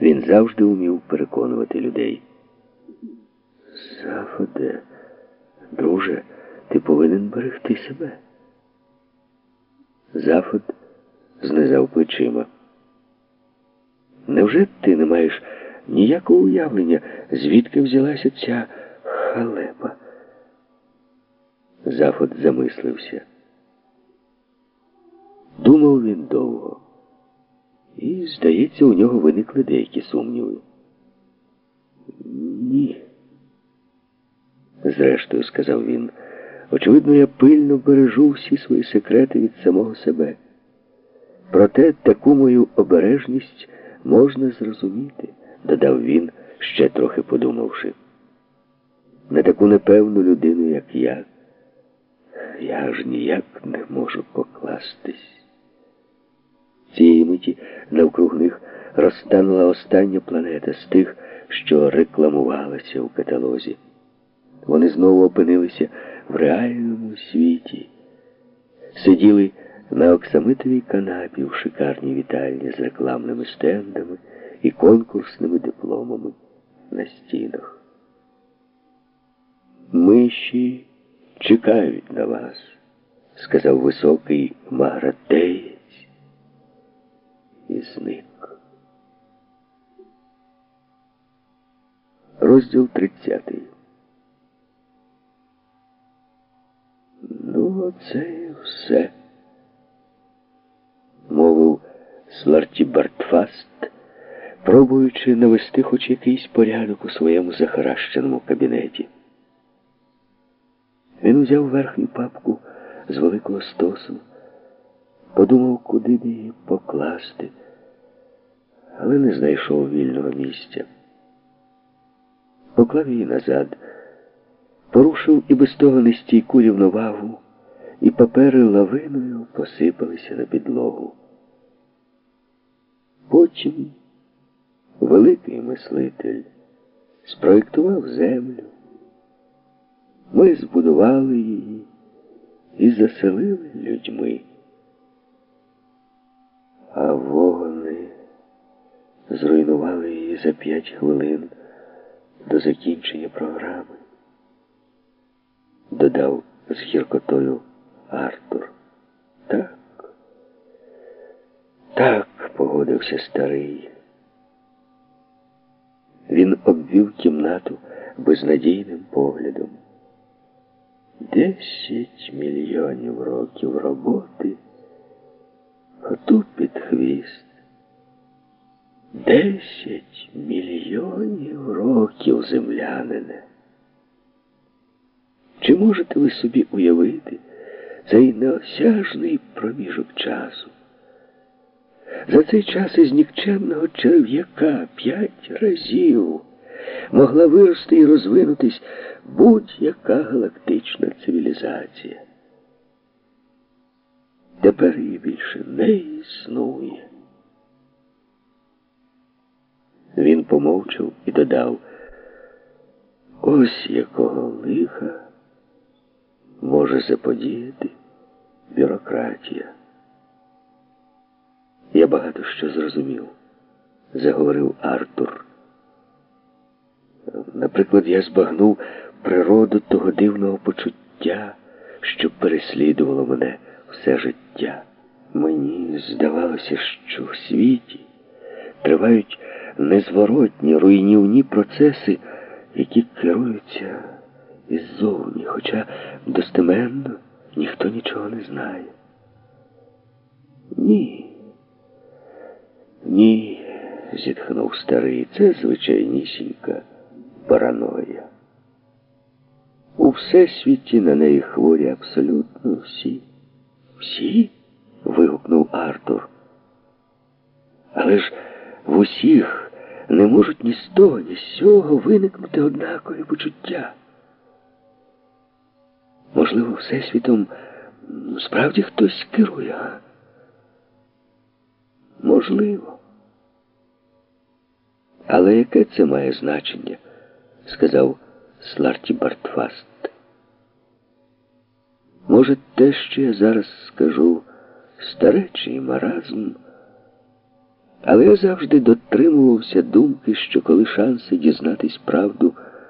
Він завжди вмів переконувати людей. Заходе, друже, ти повинен берегти себе. Зафот знизав плечима. Невже ти не маєш ніякого уявлення, звідки взялася ця халепа? Зафот замислився. Думав він довго. І, здається, у нього виникли деякі сумніви. Ні. Зрештою, сказав він, очевидно, я пильно бережу всі свої секрети від самого себе. Проте таку мою обережність можна зрозуміти, додав він, ще трохи подумавши. На таку непевну людину, як я, я ж ніяк не можу покластись. Миті навкруг них розтанула остання планета з тих, що рекламувалася у каталозі. Вони знову опинилися в реальному світі, сиділи на оксамитовій канапі в шикарній вітальні з рекламними стендами і конкурсними дипломами на стінах. Миші чекають на вас, сказав високий Магратеєць Розділ 30. Ну, це і все, мовив Сларті Бартфаст, пробуючи навести хоч якийсь порядок у своєму захаращеному кабінеті. Він взяв верхню папку з великого стосу, подумав, куди б її покласти, але не знайшов вільного місця. Поклав її назад, порушив і без того нестійку рівновагу, і папери лавиною посипалися на підлогу. Потім великий мислитель спроєктував землю. Ми збудували її і заселили людьми. А вогни зруйнували її за п'ять хвилин до закінчення програми. Додав з гіркотою Артур. Так, так, погодився старий. Він обвів кімнату безнадійним поглядом. Десять мільйонів років роботи, коту під хвіст. Десять років землянине. Чи можете ви собі уявити цей неосяжний проміжок часу? За цей час із нікчемного черв'яка п'ять разів могла вирости і розвинутись будь-яка галактична цивілізація. Тепер її більше не існує. Він помовчав і додав, ось якого лиха може заподіяти бюрократія. Я багато що зрозумів, заговорив Артур. Наприклад, я збагнув природу того дивного почуття, що переслідувало мене все життя. Мені здавалося, що в світі тривають незворотні, руйнівні процеси, які керуються іззовні, хоча достеменно ніхто нічого не знає. Ні. Ні, зітхнув старий, це звичайнісінька параноя. У всесвіті на неї хворі абсолютно всі. Всі? вигукнув Артур. Але ж в усіх не можуть ні з того, ні з цього виникнути однакові почуття. Можливо, всесвітом справді хтось керує, а? Можливо. Але яке це має значення? сказав Сларті Бартфаст. Може, те, що я зараз скажу, старечий маразм. Але я завжди дотримувався думки, що коли шанси дізнатись правду